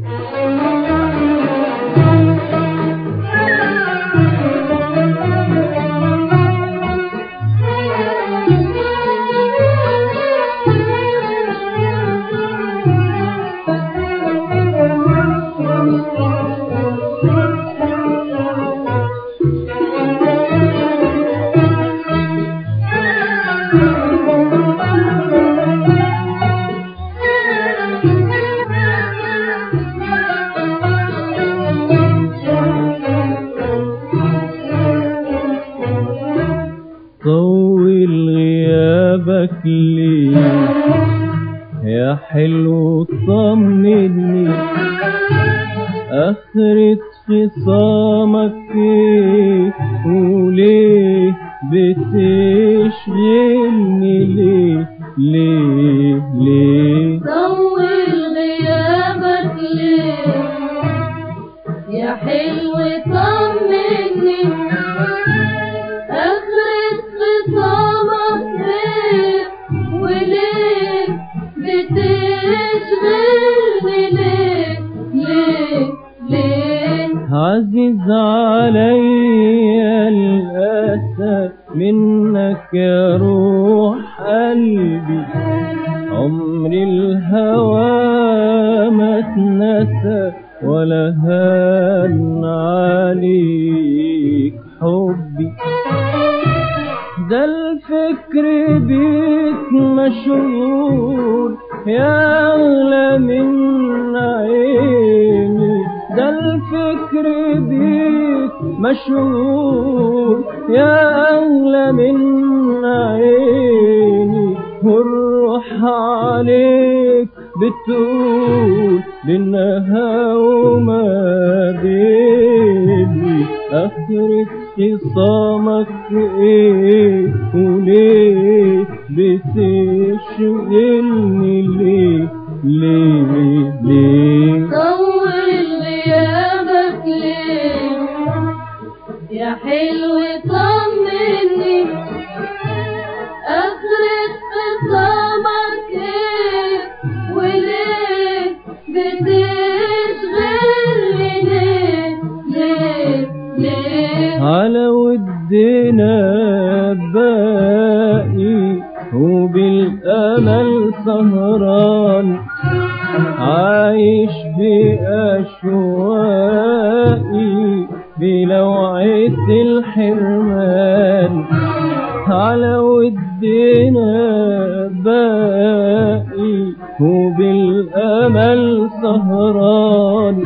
طول ليه يا حلو طمني آخرة خصامك إيه وليه بتشغلني ليه؟ ليه؟ ليه؟ طول غيابك ليه؟ يا حلو طمني اخرة خصامك عزيز عليا الأسى منك يا روح قلبي. عمر الهوى ما اتنسى ولا هان عليك حبي. ده الفكر بيك مشغول يا أغلى من مشغول يا أغلى من عيني والروح عليك بتقول بينها وما بيني آخرة خصامك إيه وليه بتشغلني ليه؟ ليه؟ وبالأمل سهران. عايش بأشواقي بلوعة الحرمان. على ودنا باقي وبالأمل سهران.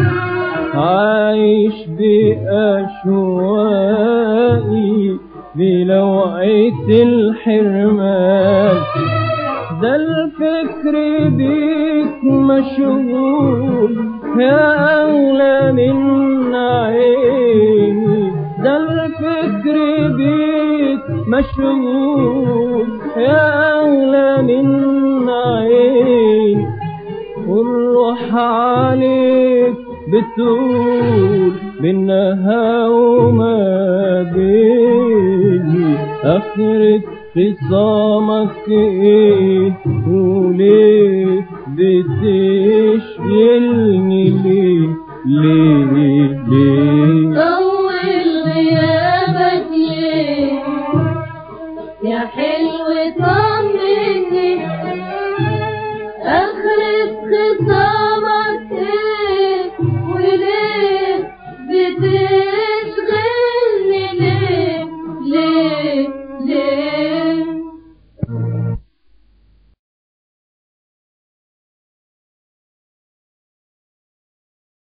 عايش بأشواقي بلوعة الحرمان ده الفكر بيك مشغول يا أغلى من عيني. ده الفكر بيك مشغول يا أغلى من عيني. والروح عليك بتقول بينها وما آخرة خصامك إيه وليه بتشغلني ليه ليه ليه طول غيابك ليه؟ يا حلو طمني